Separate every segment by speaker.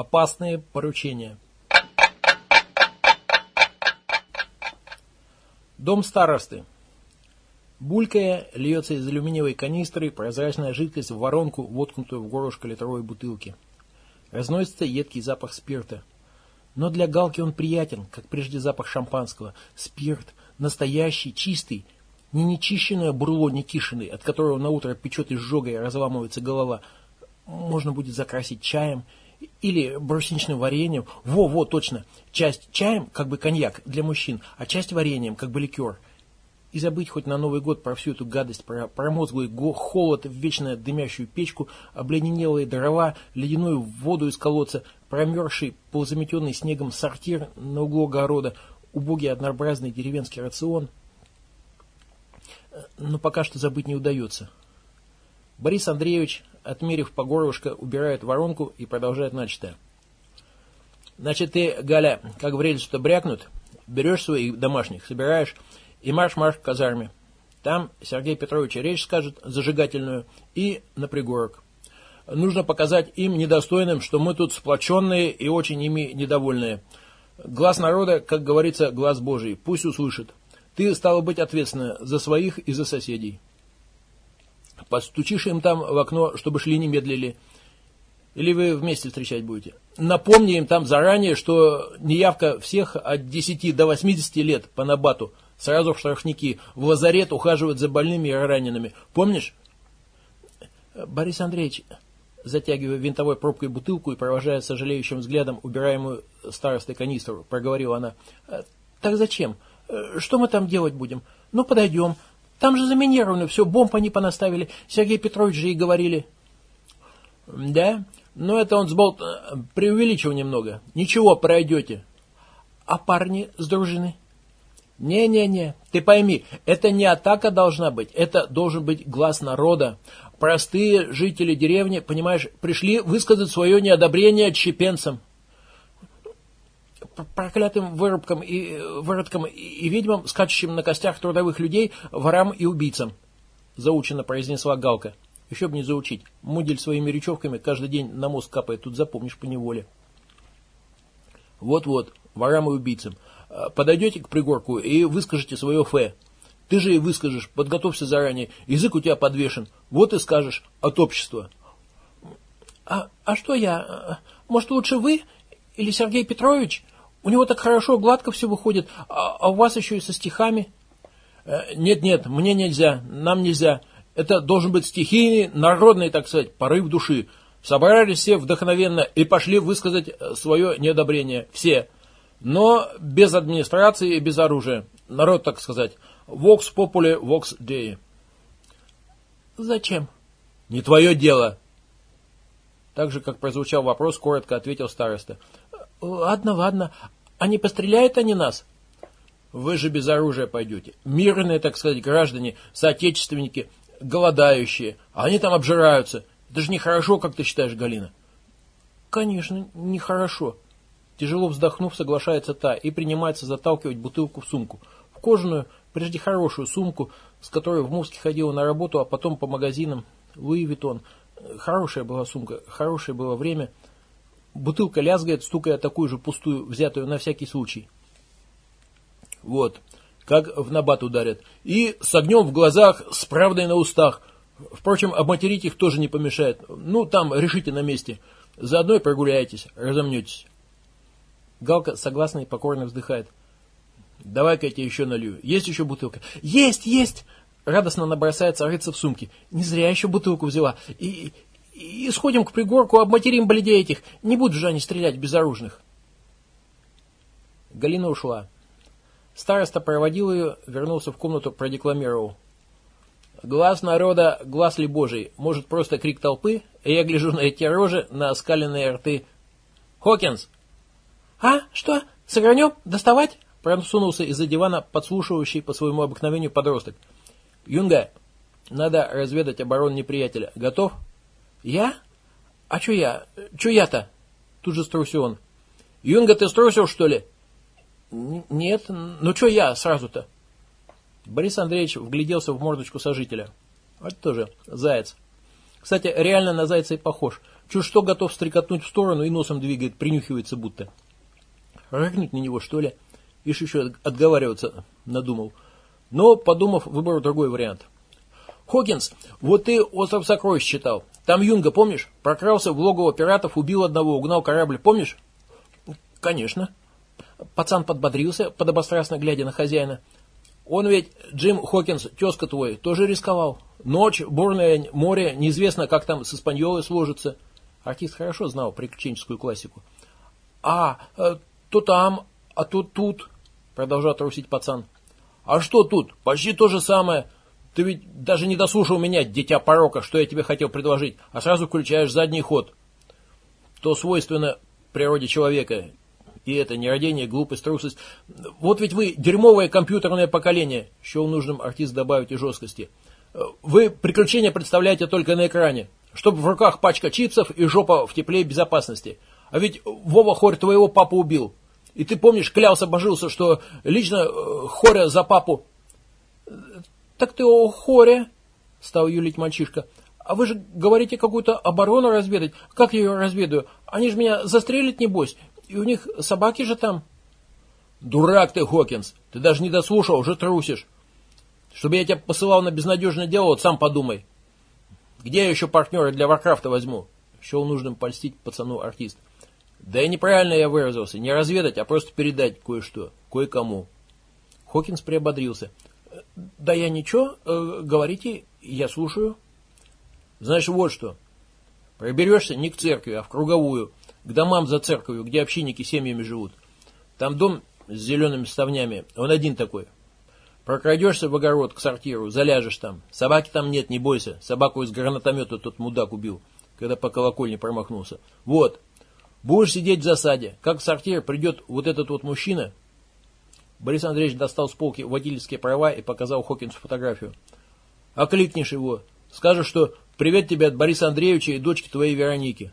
Speaker 1: Опасные поручения. Дом старосты. Булькая, льется из алюминиевой канистры прозрачная жидкость в воронку, воткнутую в горлышко литровой бутылки. Разносится едкий запах спирта. Но для Галки он приятен, как прежде запах шампанского. Спирт, настоящий, чистый, не нечищенное бурло Никишиной, от которого на утро печет изжога и разламывается голова. Можно будет закрасить чаем или брусничным вареньем. Во-во, точно. Часть чаем, как бы коньяк для мужчин, а часть вареньем, как бы ликер. И забыть хоть на Новый год про всю эту гадость, про промозглый холод в вечно дымящую печку, обледенелые дрова, ледяную воду из колодца, промерзший, полузаметенный снегом сортир на углу огорода, убогий однообразный деревенский рацион. Но пока что забыть не удается. Борис Андреевич, отмерив по горлышко, убирает воронку и продолжает начатое. Значит, ты, Галя, как в рельсу-то брякнут, берешь своих домашних, собираешь и марш-марш к казарме. Там Сергей Петрович речь скажет зажигательную и на пригорок. Нужно показать им недостойным, что мы тут сплоченные и очень ими недовольные. Глаз народа, как говорится, глаз Божий. Пусть услышит. Ты, стало быть, ответственна за своих и за соседей. Постучишь им там в окно, чтобы шли не медлили. Или вы вместе встречать будете. Напомни им там заранее, что неявка всех от 10 до 80 лет по набату – Сразу в штрафники, в лазарет ухаживают за больными и ранеными. Помнишь? Борис Андреевич, затягивая винтовой пробкой бутылку и провожая сожалеющим взглядом убираемую старостой канистру, проговорила она. Так зачем? Что мы там делать будем? Ну, подойдем. Там же заминировано все, бомб они понаставили. Сергей Петрович же и говорили. Да? Ну, это он сболт... преувеличил немного. Ничего, пройдете. А парни с дружины? Не-не-не, ты пойми, это не атака должна быть, это должен быть глаз народа. Простые жители деревни, понимаешь, пришли высказать свое неодобрение отщепенцам. Проклятым вырубкам и выродкам и ведьмам, скачущим на костях трудовых людей, ворам и убийцам. Заученно произнесла Галка. Еще бы не заучить. Мудель своими речевками каждый день на мозг капает, тут запомнишь по неволе. Вот-вот, ворам и убийцам. Э, подойдете к пригорку и выскажете свое фе. Ты же и выскажешь, подготовься заранее, язык у тебя подвешен. Вот и скажешь от общества. А, а что я? Может, лучше вы или Сергей Петрович? У него так хорошо, гладко все выходит, а, а у вас еще и со стихами. Э, нет-нет, мне нельзя, нам нельзя. Это должен быть стихийный, народный, так сказать, порыв души. Собрались все вдохновенно и пошли высказать э, свое неодобрение. Все. Но без администрации и без оружия. Народ, так сказать. Vox populi, vox dei. Зачем? Не твое дело. Так же, как прозвучал вопрос, коротко ответил староста. Ладно, ладно. А не постреляют они нас? Вы же без оружия пойдете. Мирные, так сказать, граждане, соотечественники, голодающие. А они там обжираются. Это же нехорошо, как ты считаешь, Галина? Конечно, нехорошо. Тяжело вздохнув, соглашается та и принимается заталкивать бутылку в сумку. В кожаную, прежде хорошую сумку, с которой в Мурске ходила на работу, а потом по магазинам. Луи Виттон. Хорошая была сумка, хорошее было время. Бутылка лязгает, стукая такую же пустую, взятую на всякий случай. Вот, как в набат ударят. И с огнем в глазах, с правдой на устах. Впрочем, обматерить их тоже не помешает. Ну, там решите на месте. Заодно и прогуляйтесь, разомнетесь. Галка согласно и покорно вздыхает. Давай-ка я тебе еще налью. Есть еще бутылка? Есть, есть! Радостно набросается рыться в сумке. Не зря еще бутылку взяла. И, и, и сходим к пригорку, обматерим бледей этих. Не будут же они стрелять безоружных. Галина ушла. Староста проводил ее, вернулся в комнату, продекламировал. Глаз народа, глаз ли божий, может просто крик толпы, и я гляжу на эти рожи, на оскаленные рты. Хокинс, «А, что, сыгранем? Доставать?» Просунулся из-за дивана подслушивающий по своему обыкновению подросток. «Юнга, надо разведать оборону неприятеля. Готов?» «Я? А что я? Что я-то?» Тут же струсил он. «Юнга, ты струсил, что ли?» «Нет, ну что я сразу-то?» Борис Андреевич вгляделся в мордочку сожителя. Вот тоже заяц. Кстати, реально на зайца и похож. Чуть что готов стрекотнуть в сторону и носом двигает, принюхивается будто. Рыкнуть на него, что ли? Ишь еще отговариваться надумал. Но, подумав, выбрал другой вариант. Хокинс, вот ты «Остров сокровищ» читал. Там Юнга, помнишь? Прокрался в логово пиратов, убил одного, угнал корабль, помнишь?
Speaker 2: Конечно.
Speaker 1: Пацан подбодрился, подобострастно глядя на хозяина. Он ведь, Джим Хокинс, тезка твой, тоже рисковал. Ночь, бурное море, неизвестно, как там с Испаньолой сложится. Артист хорошо знал приключенческую классику.
Speaker 2: А, э, то там, а то тут, продолжал трусить пацан.
Speaker 1: А что тут? Почти то же самое. Ты ведь даже не дослушал меня, дитя порока, что я тебе хотел предложить, а сразу включаешь задний ход. То свойственно природе человека. И это не родение, глупость, трусость. Вот ведь вы дерьмовое компьютерное поколение, счел нужным артист добавить и жесткости. Вы приключения представляете только на экране, чтобы в руках пачка чипсов и жопа в тепле безопасности. А ведь Вова Хорь твоего папу убил. И ты помнишь, клялся, божился, что лично э, Хоря за папу...
Speaker 2: Так ты о Хоре, стал юлить мальчишка. А вы же говорите какую-то оборону разведать. Как я ее разведаю? Они же меня застрелят, небось. И у них собаки же там.
Speaker 1: Дурак ты, Хокинс. Ты даже не дослушал, уже трусишь. Чтобы я тебя посылал на безнадежное дело, вот сам подумай. Где я еще партнера для Варкрафта возьму? Счел нужным польстить пацану артист. Да и неправильно я выразился. Не разведать, а просто передать кое-что, кое-кому.
Speaker 2: Хокинс приободрился. Да я ничего, э, говорите, я слушаю.
Speaker 1: Знаешь, вот что. Проберешься не к церкви, а в круговую, к домам за церковью, где общинники семьями живут. Там дом с зелеными ставнями, он один такой. Прокрадешься в огород к сортиру, заляжешь там. Собаки там нет, не бойся. Собаку из гранатомета тот мудак убил, когда по колокольне промахнулся. Вот, Будешь сидеть в засаде. Как в сортир придет вот этот вот мужчина. Борис Андреевич достал с полки водительские права и показал Хокинсу фотографию. Окликнешь его. Скажешь, что привет тебе от Бориса Андреевича и дочки твоей Вероники.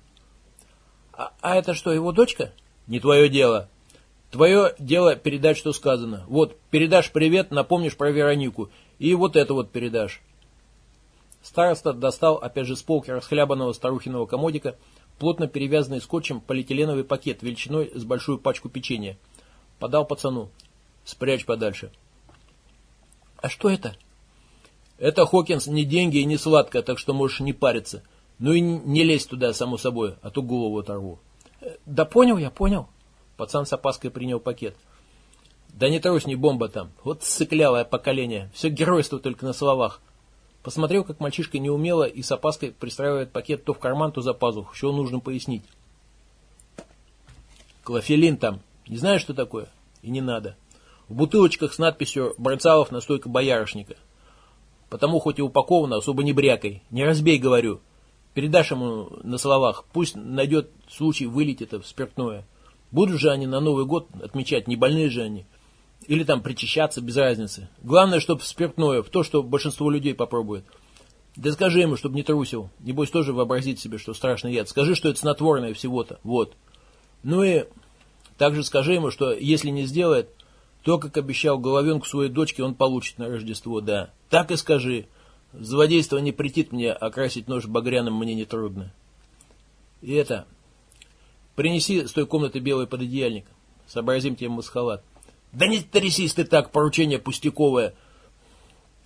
Speaker 2: А, а это что, его дочка?
Speaker 1: Не твое дело. Твое дело передать, что сказано. Вот, передашь привет, напомнишь про Веронику. И вот это вот передашь. Староста достал, опять же, с полки расхлябанного старухиного комодика плотно перевязанный скотчем полиэтиленовый пакет величиной с большую пачку печенья. Подал пацану. Спрячь подальше.
Speaker 2: А что это?
Speaker 1: Это, Хокинс, не деньги и не сладко, так что можешь не париться. Ну и не лезь туда, само собой, а то голову оторву.
Speaker 2: Э, да понял я, понял.
Speaker 1: Пацан с опаской принял пакет. Да не трусь, не бомба там. Вот сыклявое поколение. Все геройство только на словах. Посмотрел, как мальчишка неумело и с опаской пристраивает пакет то в карман, то за пазуху. Что нужно пояснить. Клофелин там. Не знаешь, что такое? И не надо. В бутылочках с надписью «Барцалов настойка боярышника». Потому хоть и упаковано, особо не брякой. Не разбей, говорю. Передашь ему на словах. Пусть найдет случай вылить это в спиртное. Будут же они на Новый год отмечать, не больные же они. Или там причащаться, без разницы. Главное, чтобы спиртное, в то, что большинство людей попробует. Да скажи ему, чтобы не трусил. Небось тоже вообразить себе, что страшный яд. Скажи, что это снотворное всего-то. Вот. Ну и также скажи ему, что если не сделает, то, как обещал головенку своей дочке, он получит на Рождество, да. Так и скажи. Злодейство не претит мне, а красить нож багряным мне не трудно. И это. Принеси с той комнаты белый пододеяльник. Сообразим тебе масхалат. Да не трясись ты так, поручение пустяковое.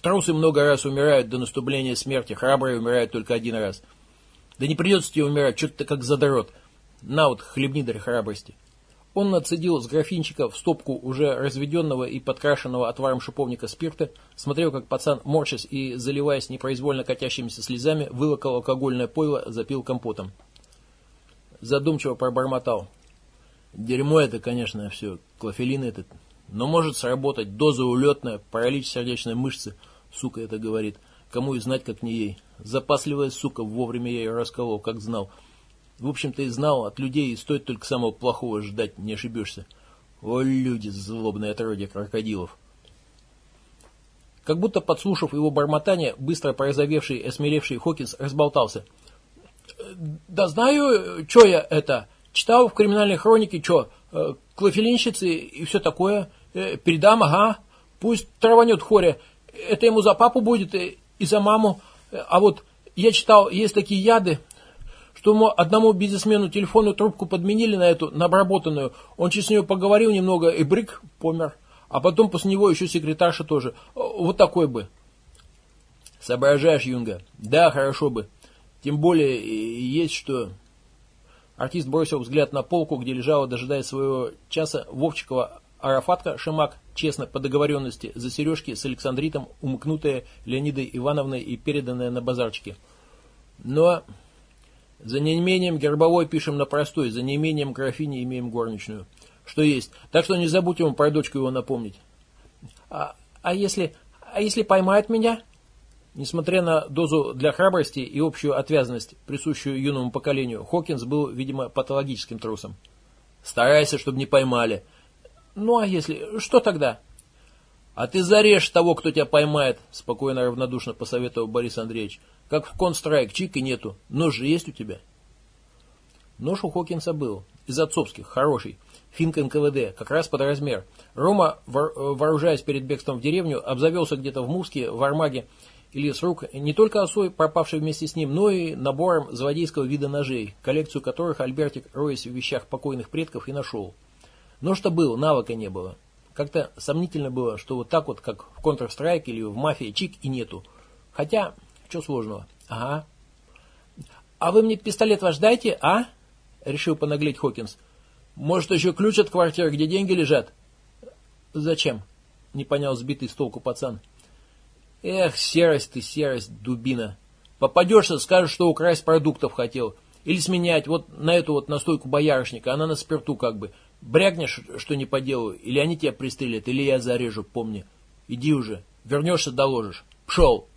Speaker 1: Трусы много раз умирают до наступления смерти, храбрые умирают только один раз. Да не придется тебе умирать, что ты как задрот. На вот, хлебни для храбрости. Он нацедил с графинчика в стопку уже разведенного и подкрашенного отваром шиповника спирта, смотрел, как пацан, морщась и заливаясь непроизвольно катящимися слезами, вылокал алкогольное пойло, запил компотом. Задумчиво пробормотал. Дерьмо это, конечно, все. Клофелин этот но может сработать доза улетная, паралич сердечной мышцы, сука это говорит. Кому и знать, как не ей. Запасливая сука, вовремя я ее расколол, как знал. В общем-то и знал, от людей и стоит только самого плохого ждать, не ошибешься. О, люди, злобные отродья крокодилов. Как будто подслушав его бормотание, быстро порозовевший и осмелевший Хокинс разболтался.
Speaker 2: «Да знаю, что я это. Читал в криминальной хронике, что, э, клофелинщицы и все такое. Э, передам, ага. Пусть траванет хоря. Это ему за папу будет и за маму. А вот я читал, есть такие яды, что ему одному бизнесмену телефонную трубку подменили на эту, на обработанную, он через нее поговорил немного и брик, помер. А потом после него еще секретарша тоже. Вот такой бы.
Speaker 1: Соображаешь, Юнга? Да, хорошо бы. Тем более есть что... Артист бросил взгляд на полку, где лежала, дожидаясь своего часа, Вовчикова Арафатка Шимак, честно, по договоренности, за сережки с Александритом, умыкнутая Леонидой Ивановной и переданная на базарчике. Но за неимением гербовой пишем на простой, за неимением графини имеем горничную. Что есть. Так что не забудь ему про дочку его напомнить.
Speaker 2: А, а если... А если поймают меня?
Speaker 1: Несмотря на дозу для храбрости и общую отвязанность, присущую юному поколению, Хокинс был, видимо, патологическим трусом. Старайся, чтобы не поймали.
Speaker 2: Ну а если... Что тогда?
Speaker 1: А ты зарежь того, кто тебя поймает, спокойно равнодушно посоветовал Борис Андреевич. Как в констрайк, чик и нету. Нож же есть у тебя? Нож у Хокинса был. Из отцовских, хороший. Финк НКВД, как раз под размер. Рома, вооружаясь перед бегством в деревню, обзавелся где-то в Муске, в Армаге, или с рук не только осой, пропавшей вместе с ним, но и набором злодейского вида ножей, коллекцию которых Альбертик, роясь в вещах покойных предков, и нашел. Но что было, навыка не было. Как-то сомнительно было, что вот так вот, как в Counter-Strike или в Мафии, чик и нету. Хотя что сложного?
Speaker 2: Ага. А вы мне пистолет ваш дайте, а? Решил понаглеть Хокинс.
Speaker 1: Может, еще ключ от квартиры, где деньги лежат?
Speaker 2: Зачем?
Speaker 1: Не понял сбитый с толку пацан. Эх, серость ты, серость, дубина. Попадешься, скажешь, что украсть продуктов хотел. Или сменять вот на эту вот настойку боярышника, она на спирту как бы. Брякнешь, что не по делу, или они тебя пристрелят, или я зарежу, помни. Иди уже, вернешься, доложишь. Пшел.